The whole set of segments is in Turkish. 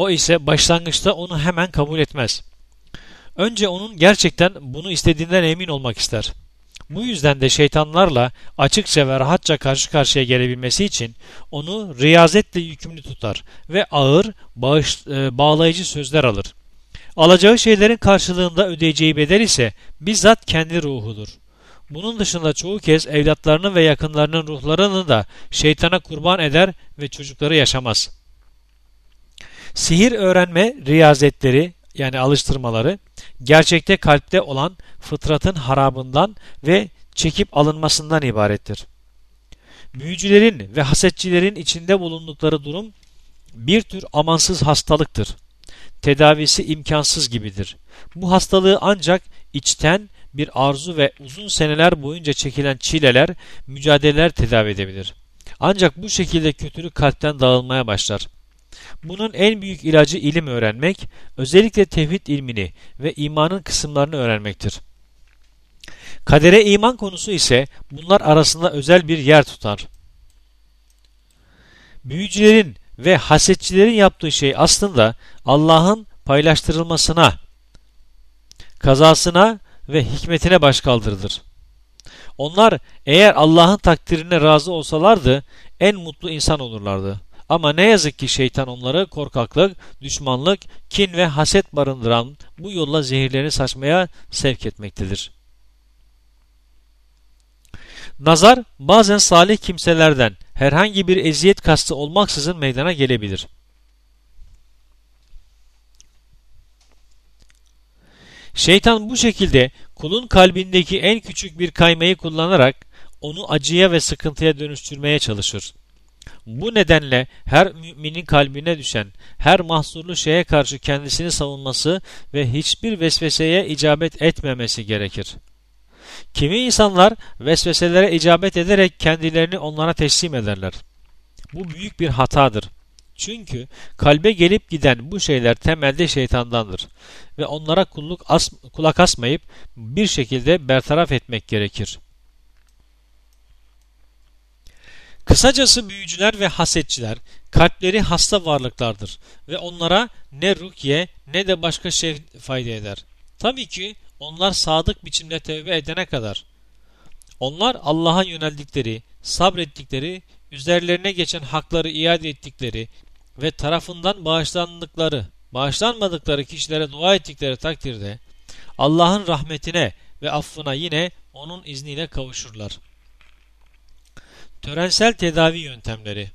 O ise başlangıçta onu hemen kabul etmez. Önce onun gerçekten bunu istediğinden emin olmak ister. Bu yüzden de şeytanlarla açıkça ve rahatça karşı karşıya gelebilmesi için onu riyazetle yükümlü tutar ve ağır, bağış, e, bağlayıcı sözler alır. Alacağı şeylerin karşılığında ödeyeceği bedel ise bizzat kendi ruhudur. Bunun dışında çoğu kez evlatlarının ve yakınlarının ruhlarını da şeytana kurban eder ve çocukları yaşamaz. Sihir öğrenme riyazetleri yani alıştırmaları gerçekte kalpte olan fıtratın harabından ve çekip alınmasından ibarettir. Büyücülerin ve hasetçilerin içinde bulundukları durum bir tür amansız hastalıktır. Tedavisi imkansız gibidir. Bu hastalığı ancak içten bir arzu ve uzun seneler boyunca çekilen çileler, mücadeleler tedavi edebilir. Ancak bu şekilde kötülük kalpten dağılmaya başlar. Bunun en büyük ilacı ilim öğrenmek, özellikle tevhid ilmini ve imanın kısımlarını öğrenmektir. Kadere iman konusu ise bunlar arasında özel bir yer tutar. Büyücülerin ve hasetçilerin yaptığı şey aslında Allah'ın paylaştırılmasına, kazasına ve hikmetine başkaldırılır. Onlar eğer Allah'ın takdirine razı olsalardı en mutlu insan olurlardı. Ama ne yazık ki şeytan onları korkaklık, düşmanlık, kin ve haset barındıran bu yolla zehirlerini saçmaya sevk etmektedir. Nazar bazen salih kimselerden herhangi bir eziyet kastı olmaksızın meydana gelebilir. Şeytan bu şekilde kulun kalbindeki en küçük bir kaymayı kullanarak onu acıya ve sıkıntıya dönüştürmeye çalışır. Bu nedenle her müminin kalbine düşen her mahsurlu şeye karşı kendisini savunması ve hiçbir vesveseye icabet etmemesi gerekir. Kimi insanlar vesveselere icabet ederek kendilerini onlara teslim ederler. Bu büyük bir hatadır. Çünkü kalbe gelip giden bu şeyler temelde şeytandandır ve onlara kulluk as kulak asmayıp bir şekilde bertaraf etmek gerekir. Kısacası büyücüler ve hasetçiler kalpleri hasta varlıklardır ve onlara ne rukiye ne de başka şey fayda eder. Tabii ki onlar sadık biçimde tevbe edene kadar. Onlar Allah'a yöneldikleri, sabrettikleri, üzerlerine geçen hakları iade ettikleri ve tarafından bağışlandıkları, bağışlanmadıkları kişilere dua ettikleri takdirde Allah'ın rahmetine ve affına yine onun izniyle kavuşurlar. Törensel tedavi yöntemleri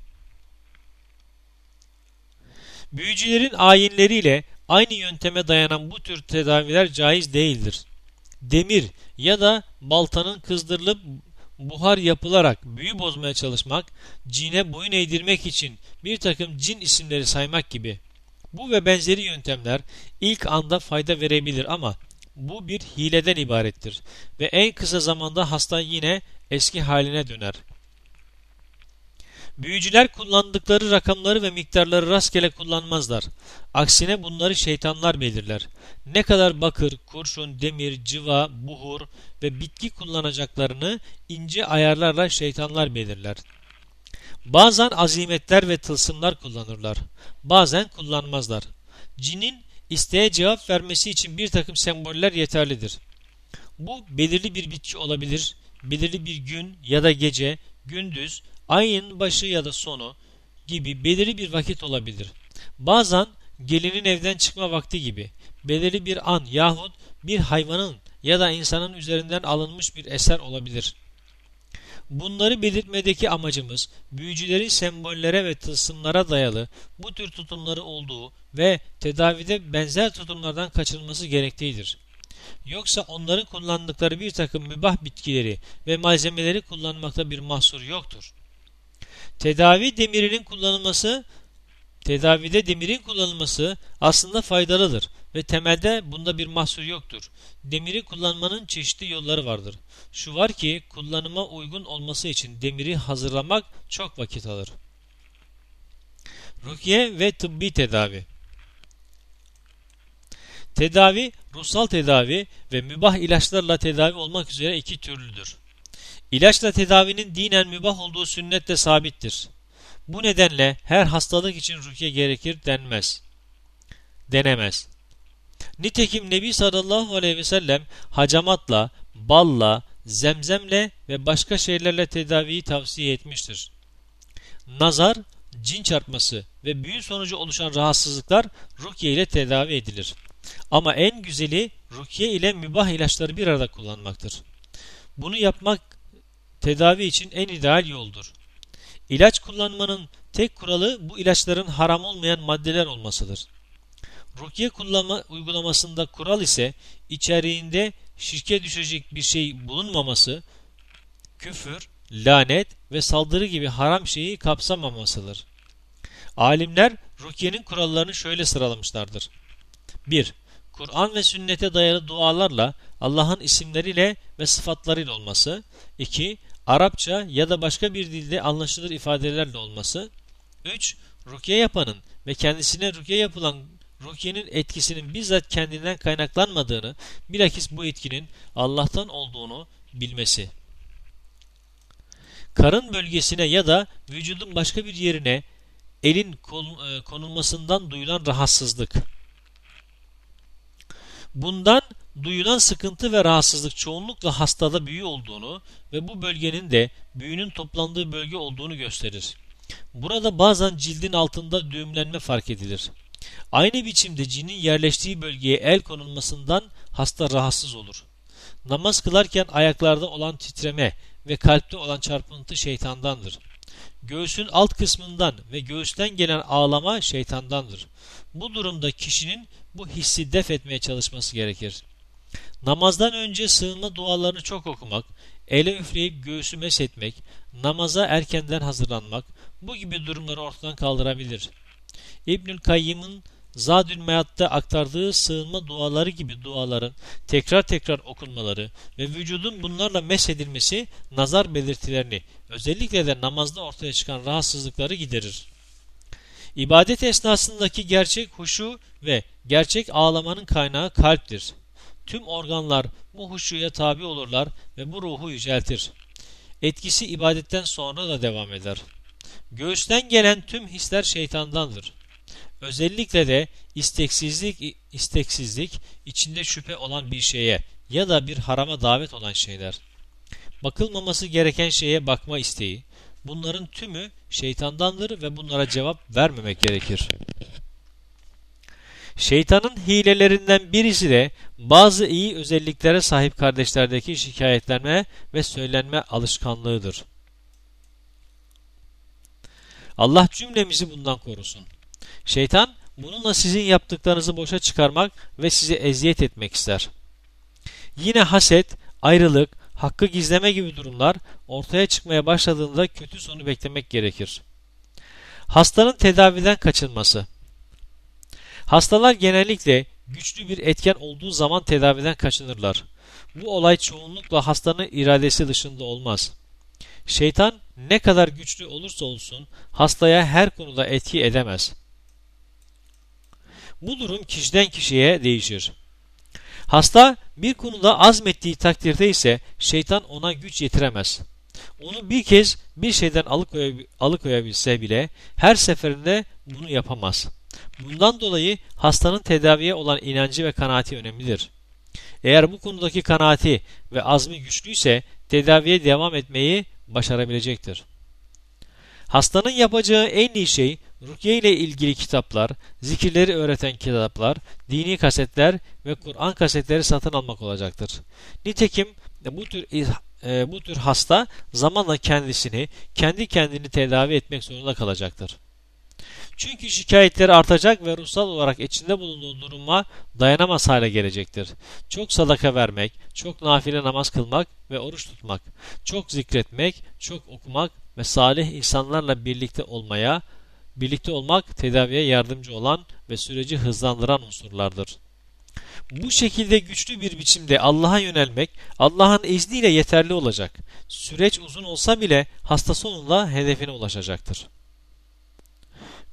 Büyücülerin ayinleriyle aynı yönteme dayanan bu tür tedaviler caiz değildir. Demir ya da baltanın kızdırılıp buhar yapılarak büyü bozmaya çalışmak, cine boyun eğdirmek için bir takım cin isimleri saymak gibi. Bu ve benzeri yöntemler ilk anda fayda verebilir ama bu bir hileden ibarettir ve en kısa zamanda hasta yine eski haline döner. Büyücüler kullandıkları rakamları ve miktarları rastgele kullanmazlar. Aksine bunları şeytanlar belirler. Ne kadar bakır, kurşun, demir, civa, buhur ve bitki kullanacaklarını ince ayarlarla şeytanlar belirler. Bazen azimetler ve tılsımlar kullanırlar. Bazen kullanmazlar. Cinin isteğe cevap vermesi için bir takım semboller yeterlidir. Bu belirli bir bitki olabilir, belirli bir gün ya da gece, gündüz, ayın başı ya da sonu gibi belirli bir vakit olabilir. Bazen gelinin evden çıkma vakti gibi belirli bir an yahut bir hayvanın ya da insanın üzerinden alınmış bir eser olabilir. Bunları belirtmedeki amacımız büyücülerin sembollere ve tılsımlara dayalı bu tür tutumları olduğu ve tedavide benzer tutumlardan kaçınılması gerektiğidir. Yoksa onların kullandıkları bir takım mübah bitkileri ve malzemeleri kullanmakta bir mahsur yoktur. Tedavi demirinin kullanılması Tedavide demirin kullanılması aslında faydalıdır ve temelde bunda bir mahsur yoktur. Demiri kullanmanın çeşitli yolları vardır. Şu var ki kullanıma uygun olması için demiri hazırlamak çok vakit alır. Rukiye ve tıbbi tedavi Tedavi, ruhsal tedavi ve mübah ilaçlarla tedavi olmak üzere iki türlüdür. İlaçla tedavinin dinen mübah olduğu sünnette sabittir. Bu nedenle her hastalık için rukiye gerekir denmez. denemez. Nitekim Nebi sallallahu aleyhi ve sellem hacamatla, balla, zemzemle ve başka şeylerle tedaviyi tavsiye etmiştir. Nazar, cin çarpması ve büyü sonucu oluşan rahatsızlıklar rukiye ile tedavi edilir. Ama en güzeli rukiye ile mübah ilaçları bir arada kullanmaktır. Bunu yapmak tedavi için en ideal yoldur. İlaç kullanmanın tek kuralı bu ilaçların haram olmayan maddeler olmasıdır. Rukiye kullanma uygulamasında kural ise içeriğinde şirke düşecek bir şey bulunmaması, küfür, lanet ve saldırı gibi haram şeyi kapsamamasıdır. Alimler rukiyenin kurallarını şöyle sıralamışlardır. 1. Kur'an ve sünnete dayalı dualarla Allah'ın isimleriyle ve sıfatlarıyla olması. 2. Arapça ya da başka bir dilde anlaşılır ifadelerle olması. 3. Rukiye yapanın ve kendisine rukiye yapılan rukiyenin etkisinin bizzat kendinden kaynaklanmadığını, bilakis bu etkinin Allah'tan olduğunu bilmesi. Karın bölgesine ya da vücudun başka bir yerine elin e, konulmasından duyulan rahatsızlık. Bundan duyulan sıkıntı ve rahatsızlık çoğunlukla hastada büyü olduğunu ve bu bölgenin de büyünün toplandığı bölge olduğunu gösterir. Burada bazen cildin altında düğümlenme fark edilir. Aynı biçimde cinin yerleştiği bölgeye el konulmasından hasta rahatsız olur. Namaz kılarken ayaklarda olan titreme ve kalpte olan çarpıntı şeytandandır. Göğsün alt kısmından ve göğüsten gelen ağlama şeytandandır. Bu durumda kişinin bu hissi def etmeye çalışması gerekir. Namazdan önce sığınma dualarını çok okumak, ele üfleyip göğsü meshetmek, namaza erkenden hazırlanmak bu gibi durumları ortadan kaldırabilir. İbnül Kayyım'ın Zadül Mead'da aktardığı sığınma duaları gibi duaların tekrar tekrar okunmaları ve vücudun bunlarla mesedilmesi nazar belirtilerini özellikle de namazda ortaya çıkan rahatsızlıkları giderir. İbadet esnasındaki gerçek huşu ve gerçek ağlamanın kaynağı kalptir. Tüm organlar bu huşuya tabi olurlar ve bu ruhu yüceltir. Etkisi ibadetten sonra da devam eder. Göğüsten gelen tüm hisler şeytandandır. Özellikle de isteksizlik, isteksizlik içinde şüphe olan bir şeye ya da bir harama davet olan şeyler. Bakılmaması gereken şeye bakma isteği. Bunların tümü şeytandandır ve bunlara cevap vermemek gerekir. Şeytanın hilelerinden birisi de bazı iyi özelliklere sahip kardeşlerdeki şikayetlenme ve söylenme alışkanlığıdır. Allah cümlemizi bundan korusun. Şeytan bununla sizin yaptıklarınızı boşa çıkarmak ve sizi eziyet etmek ister. Yine haset, ayrılık, hakkı gizleme gibi durumlar ortaya çıkmaya başladığında kötü sonu beklemek gerekir. Hastanın tedaviden kaçınması Hastalar genellikle güçlü bir etken olduğu zaman tedaviden kaçınırlar. Bu olay çoğunlukla hastanın iradesi dışında olmaz. Şeytan ne kadar güçlü olursa olsun hastaya her konuda etki edemez. Bu durum kişiden kişiye değişir. Hasta bir konuda azmettiği takdirde ise şeytan ona güç yetiremez. Onu bir kez bir şeyden alıkoyabilse bile her seferinde bunu yapamaz. Bundan dolayı hastanın tedaviye olan inancı ve kanaati önemlidir. Eğer bu konudaki kanaati ve azmi güçlüyse tedaviye devam etmeyi başarabilecektir. Hastanın yapacağı en iyi şey rukiye ile ilgili kitaplar, zikirleri öğreten kitaplar, dini kasetler ve Kur'an kasetleri satın almak olacaktır. Nitekim bu tür e, bu tür hasta zamanla kendisini, kendi kendini tedavi etmek zorunda kalacaktır. Çünkü şikayetleri artacak ve ruhsal olarak içinde bulunduğu duruma dayanamaz hale gelecektir. Çok sadaka vermek, çok nafile namaz kılmak ve oruç tutmak, çok zikretmek, çok okumak ve salih insanlarla birlikte olmaya, birlikte olmak tedaviye yardımcı olan ve süreci hızlandıran unsurlardır. Bu şekilde güçlü bir biçimde Allah'a yönelmek Allah'ın izniyle yeterli olacak. Süreç uzun olsa bile hasta sonunda hedefine ulaşacaktır.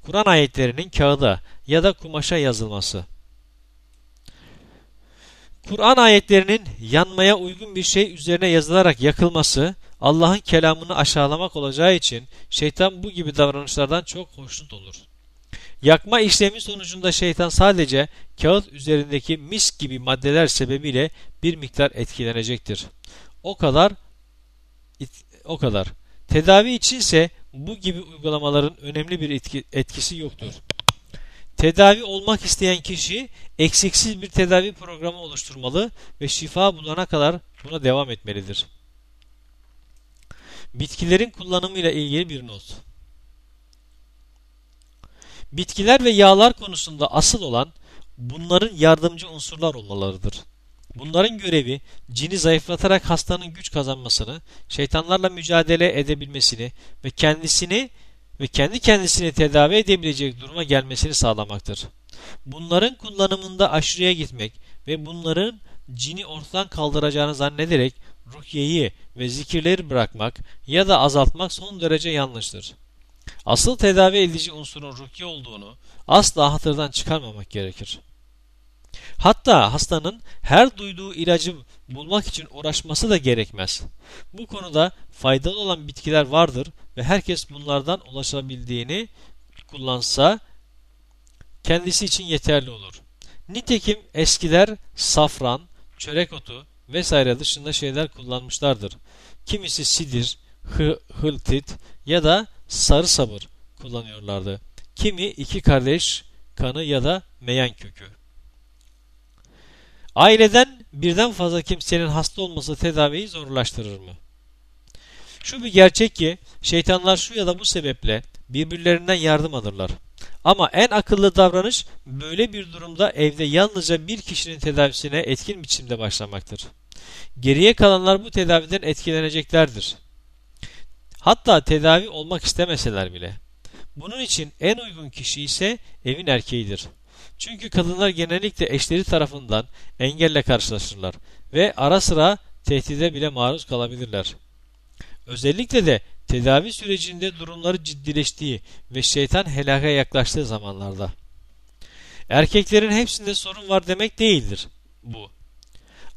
Kur'an ayetlerinin kağıda ya da kumaşa yazılması. Kur'an ayetlerinin yanmaya uygun bir şey üzerine yazılarak yakılması Allah'ın kelamını aşağılamak olacağı için şeytan bu gibi davranışlardan çok hoşnut olur. Yakma işlemi sonucunda şeytan sadece kağıt üzerindeki mis gibi maddeler sebebiyle bir miktar etkilenecektir. O kadar o kadar. Tedavi içinse bu gibi uygulamaların önemli bir etki, etkisi yoktur. Tedavi olmak isteyen kişi eksiksiz bir tedavi programı oluşturmalı ve şifa bulana kadar buna devam etmelidir. Bitkilerin kullanımıyla ilgili bir not. Bitkiler ve yağlar konusunda asıl olan bunların yardımcı unsurlar olmalarıdır. Bunların görevi cini zayıflatarak hastanın güç kazanmasını, şeytanlarla mücadele edebilmesini ve kendisini ve kendi kendisini tedavi edebilecek duruma gelmesini sağlamaktır. Bunların kullanımında aşırıya gitmek ve bunların cini ortadan kaldıracağını zannederek ruhiyeyi ve zikirleri bırakmak ya da azaltmak son derece yanlıştır. Asıl tedavi edici unsurun rukiye olduğunu asla hatırdan çıkarmamak gerekir. Hatta hastanın her duyduğu ilacı bulmak için uğraşması da gerekmez. Bu konuda faydalı olan bitkiler vardır ve herkes bunlardan ulaşabildiğini kullansa kendisi için yeterli olur. Nitekim eskiler safran, çörek otu vesaire dışında şeyler kullanmışlardır. Kimisi sidir, hıltit ya da sarı sabır kullanıyorlardı. Kimi iki kardeş kanı ya da meyan kökü. Aileden birden fazla kimsenin hasta olması tedaviyi zorlaştırır mı? Şu bir gerçek ki şeytanlar şu ya da bu sebeple birbirlerinden yardım alırlar. Ama en akıllı davranış böyle bir durumda evde yalnızca bir kişinin tedavisine etkin biçimde başlamaktır. Geriye kalanlar bu tedaviden etkileneceklerdir. Hatta tedavi olmak istemeseler bile. Bunun için en uygun kişi ise evin erkeğidir. Çünkü kadınlar genellikle eşleri tarafından engelle karşılaşırlar ve ara sıra tehdide bile maruz kalabilirler. Özellikle de tedavi sürecinde durumları ciddileştiği ve şeytan helaka yaklaştığı zamanlarda. Erkeklerin hepsinde sorun var demek değildir bu.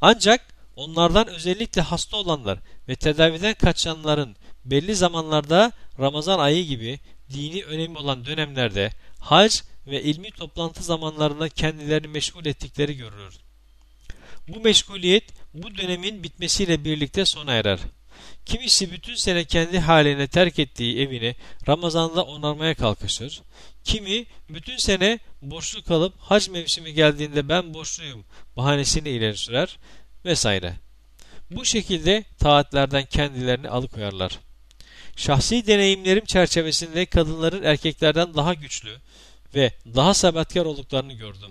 Ancak onlardan özellikle hasta olanlar ve tedaviden kaçanların belli zamanlarda Ramazan ayı gibi dini önemi olan dönemlerde hac ve ilmi toplantı zamanlarında kendilerini meşgul ettikleri görülür. Bu meşguliyet bu dönemin bitmesiyle birlikte sona erer. Kimisi bütün sene kendi haline terk ettiği evini Ramazan'da onarmaya kalkışır. Kimi bütün sene borçlu kalıp hac mevsimi geldiğinde ben borçluyum bahanesini ileri sürer vesaire. Bu şekilde taatlerden kendilerini alıkoyarlar. Şahsi deneyimlerim çerçevesinde kadınların erkeklerden daha güçlü ve daha sebatkar olduklarını gördüm.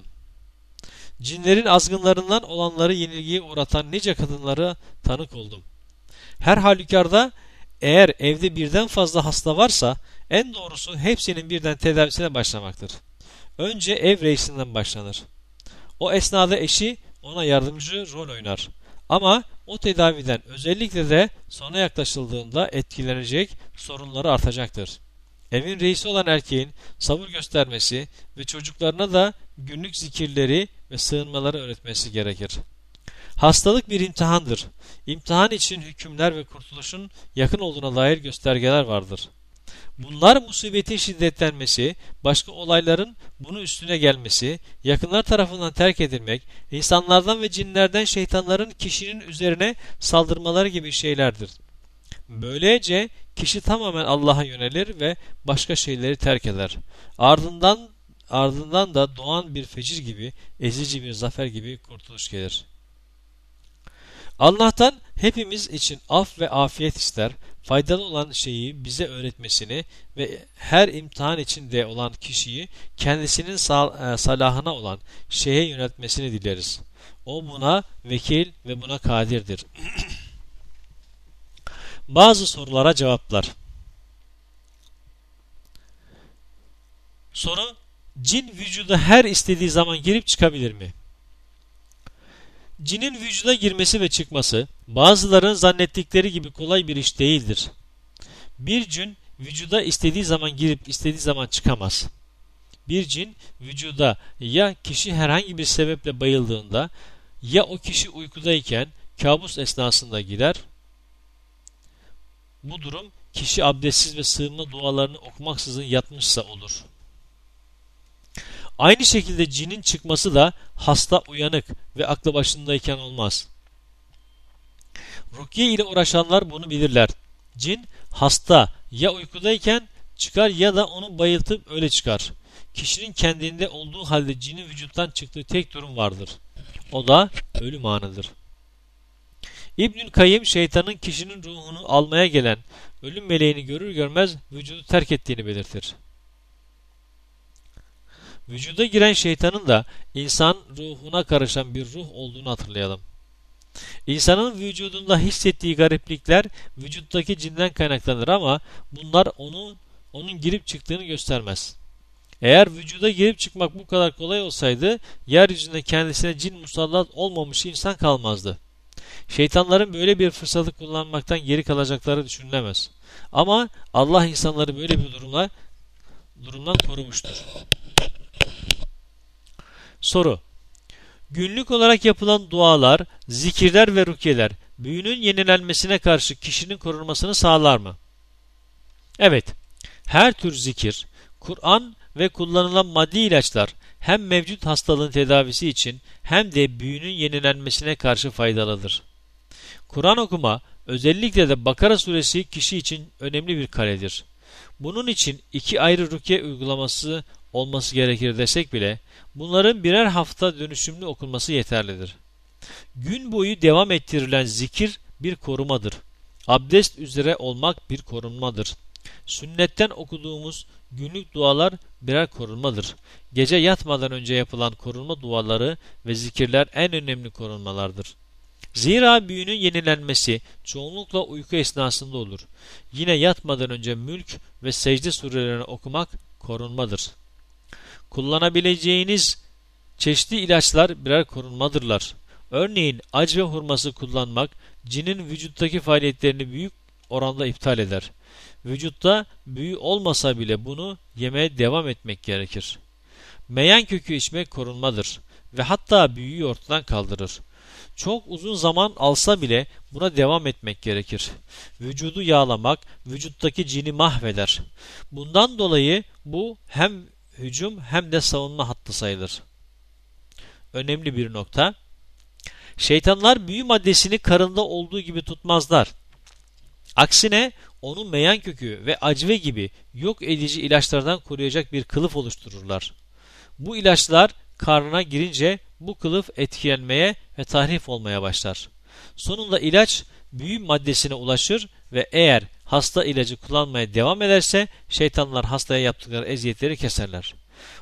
Cinlerin azgınlarından olanları yenilgiye uğratan nice kadınlara tanık oldum. Her halükarda eğer evde birden fazla hasta varsa en doğrusu hepsinin birden tedavisine başlamaktır. Önce ev reisinden başlanır. O esnada eşi ona yardımcı rol oynar. Ama o tedaviden özellikle de sona yaklaşıldığında etkilenecek sorunları artacaktır. Evin reisi olan erkeğin sabır göstermesi ve çocuklarına da günlük zikirleri ve sığınmaları öğretmesi gerekir. Hastalık bir imtihandır. İmtihan için hükümler ve kurtuluşun yakın olduğuna dair göstergeler vardır. Bunlar musibetin şiddetlenmesi, başka olayların bunu üstüne gelmesi, yakınlar tarafından terk edilmek, insanlardan ve cinlerden şeytanların kişinin üzerine saldırmaları gibi şeylerdir. Böylece kişi tamamen Allah'a yönelir ve başka şeyleri terk eder. Ardından ardından da doğan bir fecir gibi, ezici bir zafer gibi kurtuluş gelir. Allah'tan hepimiz için af ve afiyet ister, faydalı olan şeyi bize öğretmesini ve her imtihan içinde olan kişiyi kendisinin e, salahına olan şeye yöneltmesini dileriz. O buna vekil ve buna kadirdir. Bazı sorulara cevaplar. Soru Cin vücuda her istediği zaman girip çıkabilir mi? Cinin vücuda girmesi ve çıkması bazıların zannettikleri gibi kolay bir iş değildir. Bir cin vücuda istediği zaman girip istediği zaman çıkamaz. Bir cin vücuda ya kişi herhangi bir sebeple bayıldığında ya o kişi uykudayken kabus esnasında girer. Bu durum kişi abdestsiz ve sığınma dualarını okumaksızın yatmışsa olur. Aynı şekilde cinin çıkması da hasta uyanık ve aklı başındayken olmaz. Rukiye ile uğraşanlar bunu bilirler. Cin hasta ya uykudayken çıkar ya da onu bayıltıp öyle çıkar. Kişinin kendinde olduğu halde cinin vücuttan çıktığı tek durum vardır. O da ölüm anıdır. İbnül Kayyım şeytanın kişinin ruhunu almaya gelen ölüm meleğini görür görmez vücudu terk ettiğini belirtir. Vücuda giren şeytanın da insan ruhuna karışan bir ruh olduğunu hatırlayalım. İnsanın vücudunda hissettiği gariplikler vücuttaki cinden kaynaklanır ama bunlar onu onun girip çıktığını göstermez. Eğer vücuda girip çıkmak bu kadar kolay olsaydı yeryüzünde kendisine cin musallat olmamış insan kalmazdı. Şeytanların böyle bir fırsatı kullanmaktan geri kalacakları düşünülemez. Ama Allah insanları böyle bir durumla durumdan korumuştur. Soru Günlük olarak yapılan dualar, zikirler ve rukiyeler büyünün yenilenmesine karşı kişinin korunmasını sağlar mı? Evet, her tür zikir, Kur'an ve kullanılan maddi ilaçlar hem mevcut hastalığın tedavisi için hem de büyünün yenilenmesine karşı faydalıdır. Kur'an okuma özellikle de Bakara suresi kişi için önemli bir kaledir. Bunun için iki ayrı rukiye uygulaması olması gerekir desek bile bunların birer hafta dönüşümlü okunması yeterlidir. Gün boyu devam ettirilen zikir bir korumadır. Abdest üzere olmak bir korunmadır. Sünnetten okuduğumuz günlük dualar birer korunmadır. Gece yatmadan önce yapılan korunma duaları ve zikirler en önemli korunmalardır. Zira büyünün yenilenmesi çoğunlukla uyku esnasında olur. Yine yatmadan önce mülk ve secde surelerini okumak korunmadır. Kullanabileceğiniz çeşitli ilaçlar birer korunmadırlar. Örneğin ac ve hurması kullanmak cinin vücuttaki faaliyetlerini büyük oranda iptal eder. Vücutta büyü olmasa bile bunu yemeye devam etmek gerekir. Meyan kökü içmek korunmadır ve hatta büyüyü ortadan kaldırır. Çok uzun zaman alsa bile buna devam etmek gerekir. Vücudu yağlamak vücuttaki cini mahveder. Bundan dolayı bu hem hücum hem de savunma hattı sayılır. Önemli bir nokta. Şeytanlar büyü maddesini karında olduğu gibi tutmazlar. Aksine onun meyan kökü ve acve gibi yok edici ilaçlardan koruyacak bir kılıf oluştururlar. Bu ilaçlar karnına girince bu kılıf etkilenmeye ve tahrif olmaya başlar. Sonunda ilaç büyü maddesine ulaşır ve eğer hasta ilacı kullanmaya devam ederse şeytanlar hastaya yaptıkları eziyetleri keserler.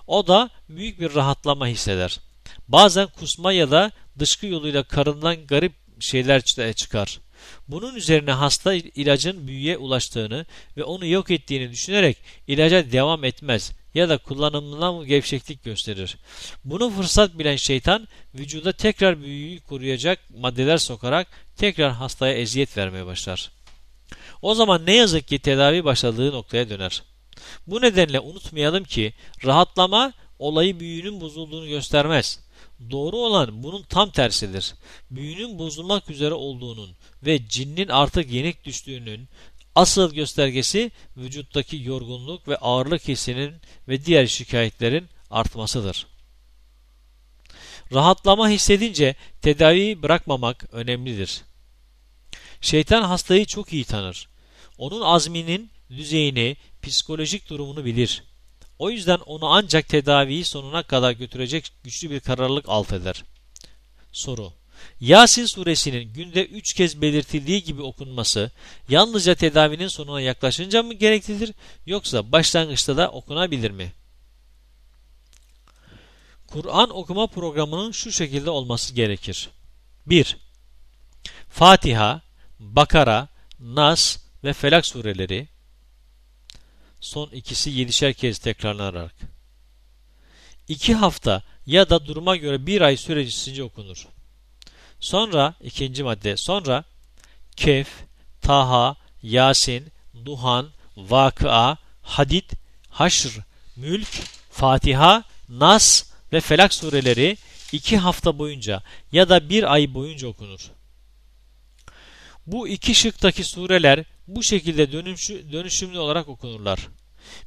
O da büyük bir rahatlama hisseder. Bazen kusma ya da dışkı yoluyla karından garip şeyler çıkar. Bunun üzerine hasta ilacın büyüye ulaştığını ve onu yok ettiğini düşünerek ilaca devam etmez ya da kullanımından gevşeklik gösterir. Bunu fırsat bilen şeytan vücuda tekrar büyüyü koruyacak maddeler sokarak tekrar hastaya eziyet vermeye başlar. O zaman ne yazık ki tedavi başladığı noktaya döner. Bu nedenle unutmayalım ki rahatlama olayı büyünün bozulduğunu göstermez. Doğru olan bunun tam tersidir. Büyünün bozulmak üzere olduğunun ve cinnin artık yenik düştüğünün asıl göstergesi vücuttaki yorgunluk ve ağırlık hissinin ve diğer şikayetlerin artmasıdır. Rahatlama hissedince tedaviyi bırakmamak önemlidir. Şeytan hastayı çok iyi tanır. Onun azminin düzeyini, psikolojik durumunu bilir. O yüzden onu ancak tedaviyi sonuna kadar götürecek güçlü bir kararlılık alt eder. Soru Yasin suresinin günde üç kez belirtildiği gibi okunması yalnızca tedavinin sonuna yaklaşınca mı gereklidir yoksa başlangıçta da okunabilir mi? Kur'an okuma programının şu şekilde olması gerekir. 1. Fatiha, Bakara, Nas ve Felak sureleri son ikisi yedişer kez tekrarlanarak. 2 hafta ya da duruma göre bir ay sürecince okunur. Sonra ikinci madde sonra Kehf, Taha, Yasin, Duhan, Vakıa, Hadid, Haşr, Mülk, Fatiha, Nas ve Felak sureleri iki hafta boyunca ya da bir ay boyunca okunur. Bu iki şıktaki sureler bu şekilde dönüşümlü olarak okunurlar.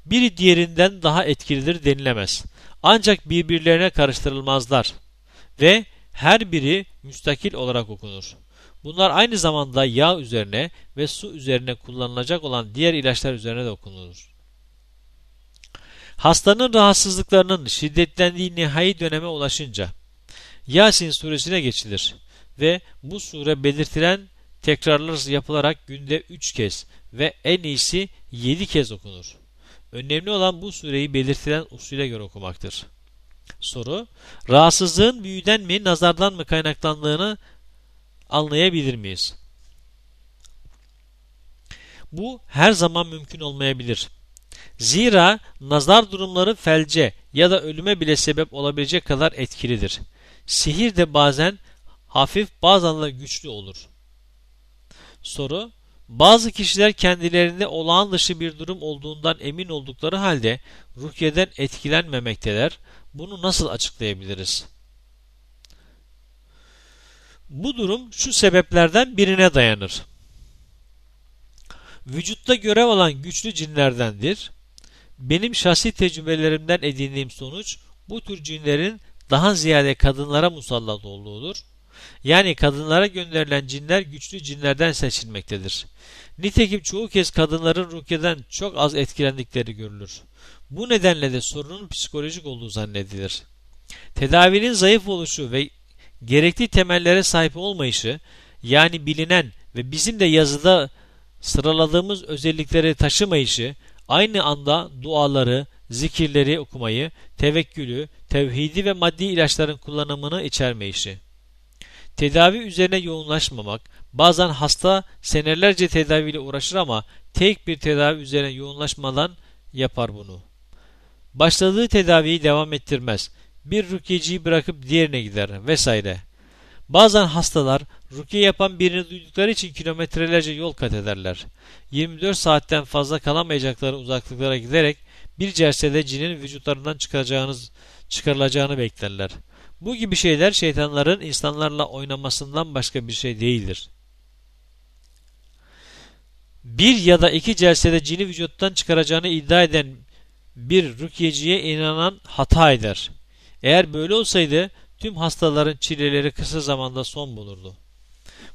Biri diğerinden daha etkilidir denilemez. Ancak birbirlerine karıştırılmazlar ve her biri müstakil olarak okunur. Bunlar aynı zamanda yağ üzerine ve su üzerine kullanılacak olan diğer ilaçlar üzerine de okunur. Hastanın rahatsızlıklarının şiddetlendiği nihai döneme ulaşınca Yasin suresine geçilir ve bu sure belirtilen tekrarlar yapılarak günde 3 kez ve en iyisi 7 kez okunur. Önemli olan bu sureyi belirtilen usule göre okumaktır. Soru, rahatsızlığın büyüden mi nazardan mı kaynaklandığını anlayabilir miyiz? Bu her zaman mümkün olmayabilir. Zira nazar durumları felce ya da ölüme bile sebep olabilecek kadar etkilidir. Sihir de bazen hafif bazen de güçlü olur. Soru Bazı kişiler kendilerinde olağan dışı bir durum olduğundan emin oldukları halde ruhyeden etkilenmemekteler. Bunu nasıl açıklayabiliriz? Bu durum şu sebeplerden birine dayanır. Vücutta görev alan güçlü cinlerdendir. Benim şahsi tecrübelerimden edindiğim sonuç bu tür cinlerin daha ziyade kadınlara musallat olduğudur. Yani kadınlara gönderilen cinler güçlü cinlerden seçilmektedir. Nitekim çoğu kez kadınların rukyeden çok az etkilendikleri görülür. Bu nedenle de sorunun psikolojik olduğu zannedilir. Tedavinin zayıf oluşu ve gerekli temellere sahip olmayışı yani bilinen ve bizim de yazıda sıraladığımız özellikleri taşımayışı aynı anda duaları, zikirleri okumayı, tevekkülü, tevhidi ve maddi ilaçların kullanımını içermeyişi. Tedavi üzerine yoğunlaşmamak, bazen hasta senelerce tedaviyle uğraşır ama tek bir tedavi üzerine yoğunlaşmadan yapar bunu. Başladığı tedaviyi devam ettirmez. Bir rukyeciyi bırakıp diğerine gider vesaire. Bazen hastalar rukiye yapan birini duydukları için kilometrelerce yol kat ederler. 24 saatten fazla kalamayacakları uzaklıklara giderek bir cersede cinin vücutlarından çıkaracağınız, çıkarılacağını beklerler. Bu gibi şeyler şeytanların insanlarla oynamasından başka bir şey değildir. Bir ya da iki celsede cini vücuttan çıkaracağını iddia eden bir rukiyeciye inanan hata eder. Eğer böyle olsaydı tüm hastaların çileleri kısa zamanda son bulurdu.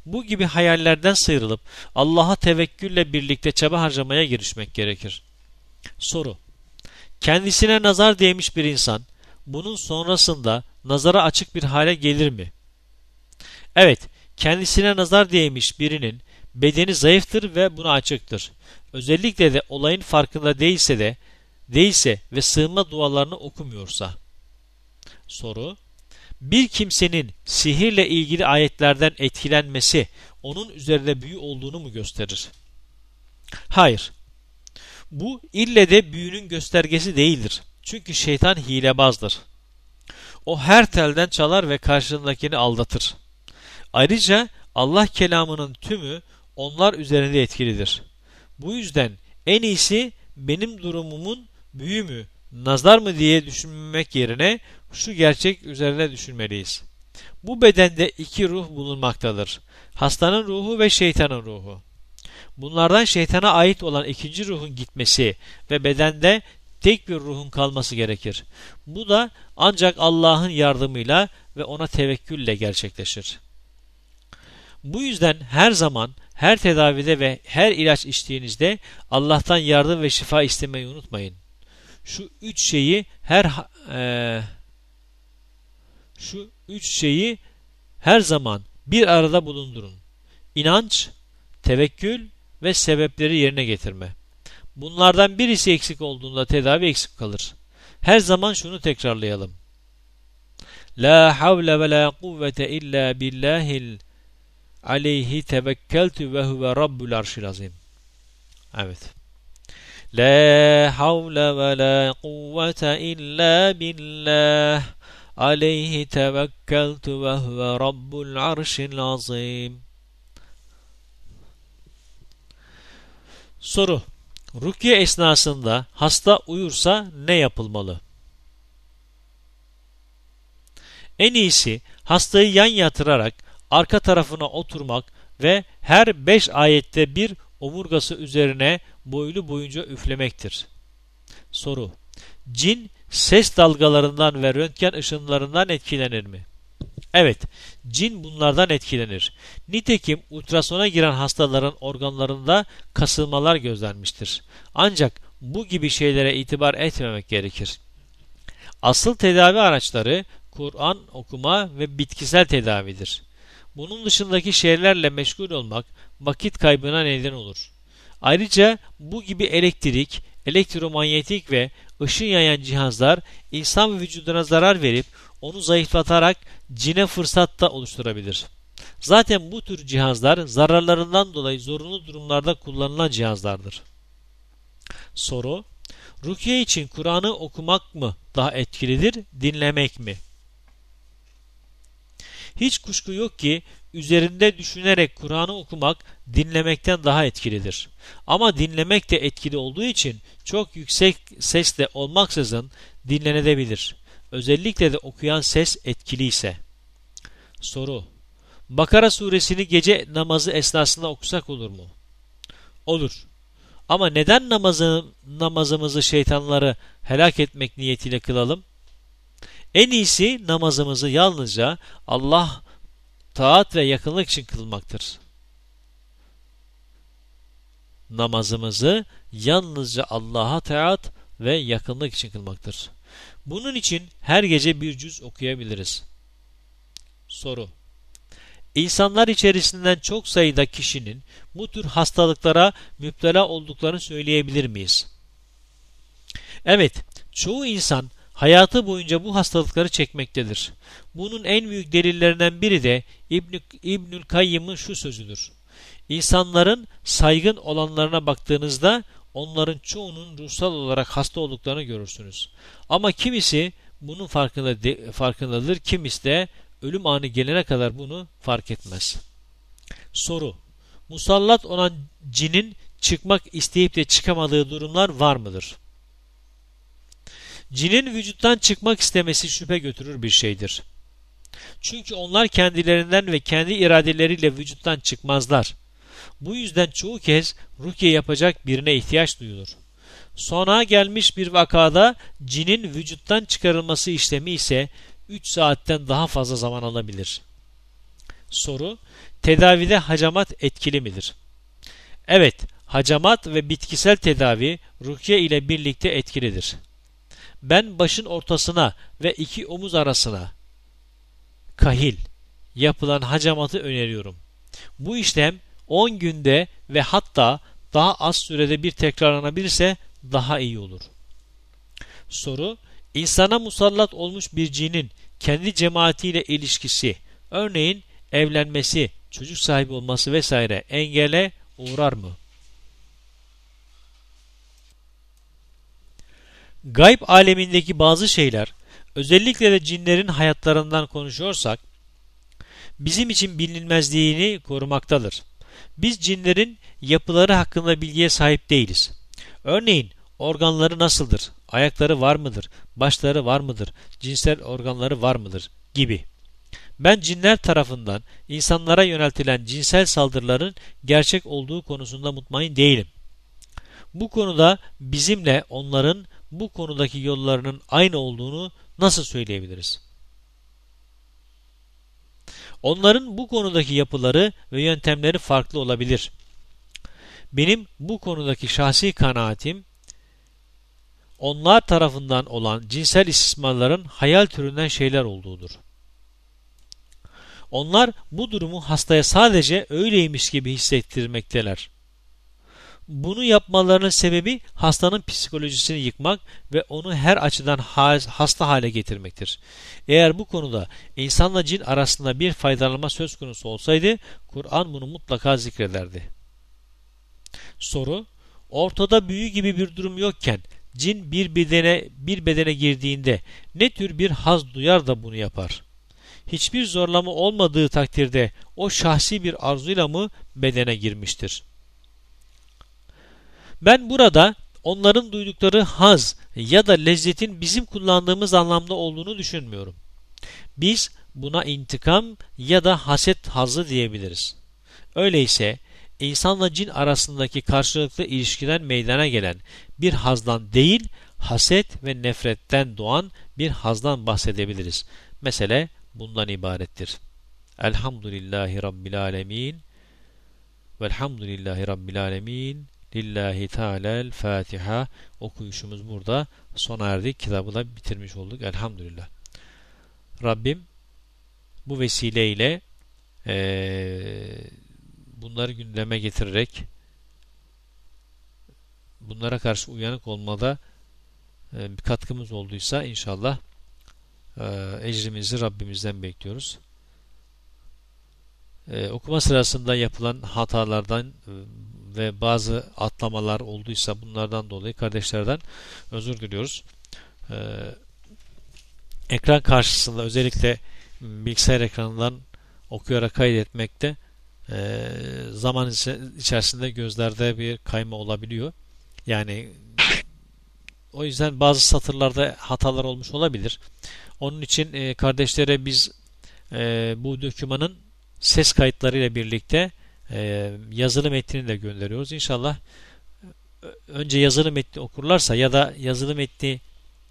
Bu gibi hayallerden sıyrılıp Allah'a tevekkülle birlikte çaba harcamaya girişmek gerekir. Soru Kendisine nazar değmiş bir insan bunun sonrasında nazara açık bir hale gelir mi? Evet, kendisine nazar değmiş birinin bedeni zayıftır ve buna açıktır. Özellikle de olayın farkında değilse de değilse ve sığınma dualarını okumuyorsa. Soru Bir kimsenin sihirle ilgili ayetlerden etkilenmesi onun üzerinde büyü olduğunu mu gösterir? Hayır. Bu ille de büyünün göstergesi değildir. Çünkü şeytan hilebazdır. O her telden çalar ve karşındakini aldatır. Ayrıca Allah kelamının tümü onlar üzerinde etkilidir. Bu yüzden en iyisi benim durumumun büyü mü, nazar mı diye düşünmek yerine şu gerçek üzerine düşünmeliyiz. Bu bedende iki ruh bulunmaktadır. Hastanın ruhu ve şeytanın ruhu. Bunlardan şeytana ait olan ikinci ruhun gitmesi ve bedende tek bir ruhun kalması gerekir. Bu da ancak Allah'ın yardımıyla ve ona tevekkülle gerçekleşir. Bu yüzden her zaman, her tedavide ve her ilaç içtiğinizde Allah'tan yardım ve şifa istemeyi unutmayın. Şu üç şeyi her e, şu üç şeyi her zaman bir arada bulundurun. İnanç, tevekkül ve sebepleri yerine getirme. Bunlardan birisi eksik olduğunda tedavi eksik kalır. Her zaman şunu tekrarlayalım. La havle ve la kuvvete illa billahil aleyhi tevekkeltü ve huve rabbul arşil azim. Evet. La havle ve la kuvvete illa billah aleyhi tevekkeltü ve huve rabbul arşil azim. Soru Rukiye esnasında hasta uyursa ne yapılmalı? En iyisi hastayı yan yatırarak arka tarafına oturmak ve her beş ayette bir omurgası üzerine boylu boyunca üflemektir. Soru. Cin ses dalgalarından ve röntgen ışınlarından etkilenir mi? Evet, cin bunlardan etkilenir. Nitekim ultrasona giren hastaların organlarında kasılmalar gözlenmiştir. Ancak bu gibi şeylere itibar etmemek gerekir. Asıl tedavi araçları Kur'an okuma ve bitkisel tedavidir. Bunun dışındaki şeylerle meşgul olmak vakit kaybına neden olur. Ayrıca bu gibi elektrik, elektromanyetik ve ışın yayan cihazlar insan vücuduna zarar verip onu zayıflatarak cine fırsat da oluşturabilir. Zaten bu tür cihazlar zararlarından dolayı zorunlu durumlarda kullanılan cihazlardır. Soru Rukiye için Kur'an'ı okumak mı daha etkilidir, dinlemek mi? Hiç kuşku yok ki üzerinde düşünerek Kur'an'ı okumak dinlemekten daha etkilidir. Ama dinlemek de etkili olduğu için çok yüksek sesle olmaksızın dinlenebilir. Özellikle de okuyan ses etkili ise. Soru Bakara suresini gece namazı esnasında okusak olur mu? Olur. Ama neden namazı, namazımızı şeytanları helak etmek niyetiyle kılalım? En iyisi namazımızı yalnızca Allah taat ve yakınlık için kılmaktır. Namazımızı yalnızca Allah'a taat ve yakınlık için kılmaktır. Bunun için her gece bir cüz okuyabiliriz. Soru İnsanlar içerisinden çok sayıda kişinin bu tür hastalıklara müptela olduklarını söyleyebilir miyiz? Evet, çoğu insan hayatı boyunca bu hastalıkları çekmektedir. Bunun en büyük delillerinden biri de İbn İbnül Kayyım'ın şu sözüdür. İnsanların saygın olanlarına baktığınızda onların çoğunun ruhsal olarak hasta olduklarını görürsünüz. Ama kimisi bunun farkında de, farkındadır, kimisi de ölüm anı gelene kadar bunu fark etmez. Soru Musallat olan cinin çıkmak isteyip de çıkamadığı durumlar var mıdır? Cinin vücuttan çıkmak istemesi şüphe götürür bir şeydir. Çünkü onlar kendilerinden ve kendi iradeleriyle vücuttan çıkmazlar. Bu yüzden çoğu kez rukiye yapacak birine ihtiyaç duyulur. Sona gelmiş bir vakada cinin vücuttan çıkarılması işlemi ise 3 saatten daha fazla zaman alabilir. Soru, tedavide hacamat etkili midir? Evet, hacamat ve bitkisel tedavi rukiye ile birlikte etkilidir. Ben başın ortasına ve iki omuz arasına kahil yapılan hacamatı öneriyorum. Bu işlem 10 günde ve hatta daha az sürede bir tekrarlanabilirse daha iyi olur. Soru, insana musallat olmuş bir cinin kendi cemaatiyle ilişkisi, örneğin evlenmesi, çocuk sahibi olması vesaire engele uğrar mı? Gayb alemindeki bazı şeyler, özellikle de cinlerin hayatlarından konuşuyorsak, bizim için bilinmezliğini korumaktadır. Biz cinlerin yapıları hakkında bilgiye sahip değiliz. Örneğin organları nasıldır, ayakları var mıdır, başları var mıdır, cinsel organları var mıdır gibi. Ben cinler tarafından insanlara yöneltilen cinsel saldırıların gerçek olduğu konusunda mutmain değilim. Bu konuda bizimle onların bu konudaki yollarının aynı olduğunu nasıl söyleyebiliriz? Onların bu konudaki yapıları ve yöntemleri farklı olabilir. Benim bu konudaki şahsi kanaatim onlar tarafından olan cinsel istismarların hayal türünden şeyler olduğudur. Onlar bu durumu hastaya sadece öyleymiş gibi hissettirmekteler. Bunu yapmalarının sebebi hastanın psikolojisini yıkmak ve onu her açıdan hasta hale getirmektir. Eğer bu konuda insanla cin arasında bir faydalanma söz konusu olsaydı Kur'an bunu mutlaka zikrederdi. Soru Ortada büyü gibi bir durum yokken cin bir bedene bir bedene girdiğinde ne tür bir haz duyar da bunu yapar? Hiçbir zorlama olmadığı takdirde o şahsi bir arzuyla mı bedene girmiştir? Ben burada onların duydukları haz ya da lezzetin bizim kullandığımız anlamda olduğunu düşünmüyorum. Biz buna intikam ya da haset hazı diyebiliriz. Öyleyse insanla cin arasındaki karşılıklı ilişkiden meydana gelen bir hazdan değil, haset ve nefretten doğan bir hazdan bahsedebiliriz. Mesele bundan ibarettir. Elhamdülillahi Rabbil Alemin Velhamdülillahi Rabbil Alemin Lillahi Teala'l Fatiha okuyuşumuz burada sona erdi. Kitabı da bitirmiş olduk. Elhamdülillah. Rabbim bu vesileyle e, bunları gündeme getirerek bunlara karşı uyanık olmada e, bir katkımız olduysa inşallah e, ecrimizi Rabbimizden bekliyoruz. E, okuma sırasında yapılan hatalardan ve bazı atlamalar olduysa bunlardan dolayı kardeşlerden özür diliyoruz. E, ekran karşısında özellikle bilgisayar ekranından okuyarak kaydetmekte e, zaman içerisinde gözlerde bir kayma olabiliyor. Yani o yüzden bazı satırlarda hatalar olmuş olabilir. Onun için e, kardeşlere biz e, bu dokümanın ses kayıtlarıyla birlikte e, yazılı metnini de gönderiyoruz. İnşallah önce yazılı metni okurlarsa ya da yazılı metni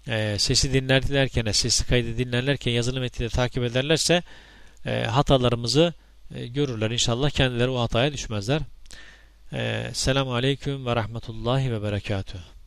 e, sesi dinlerlerken, sesi kaydı dinlerlerken yazılı metni de takip ederlerse e, hatalarımızı e, görürler. İnşallah kendileri o hataya düşmezler. E, Selamun Aleyküm ve Rahmetullahi ve Berekatuhu.